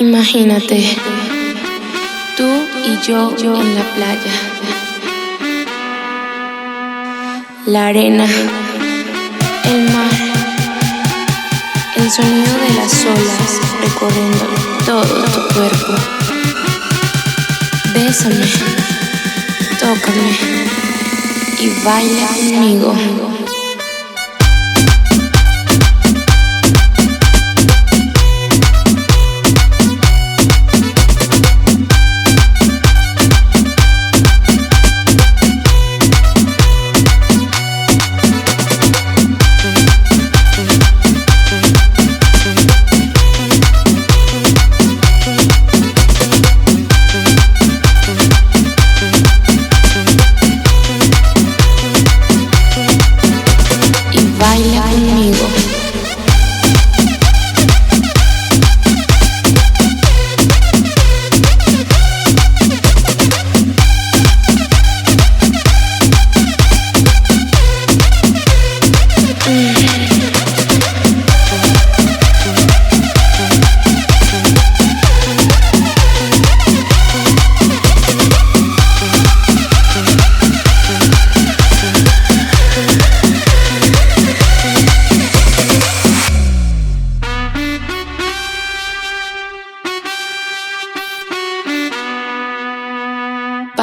Imagínate, tú y yo, yo en la playa. La arena, el mar, el sonido de las olas recorriendo todo tu cuerpo. Bésame, tócame y baila conmigo.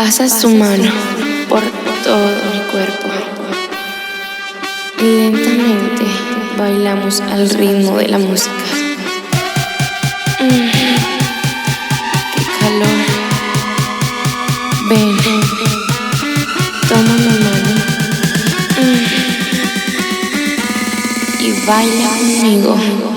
Pasa su mano por todo mi cuerpo. Y lentamente bailamos al ritmo de la música. Mm, ¡Qué calor! Ven, toma mi mano mm, y baila conmigo.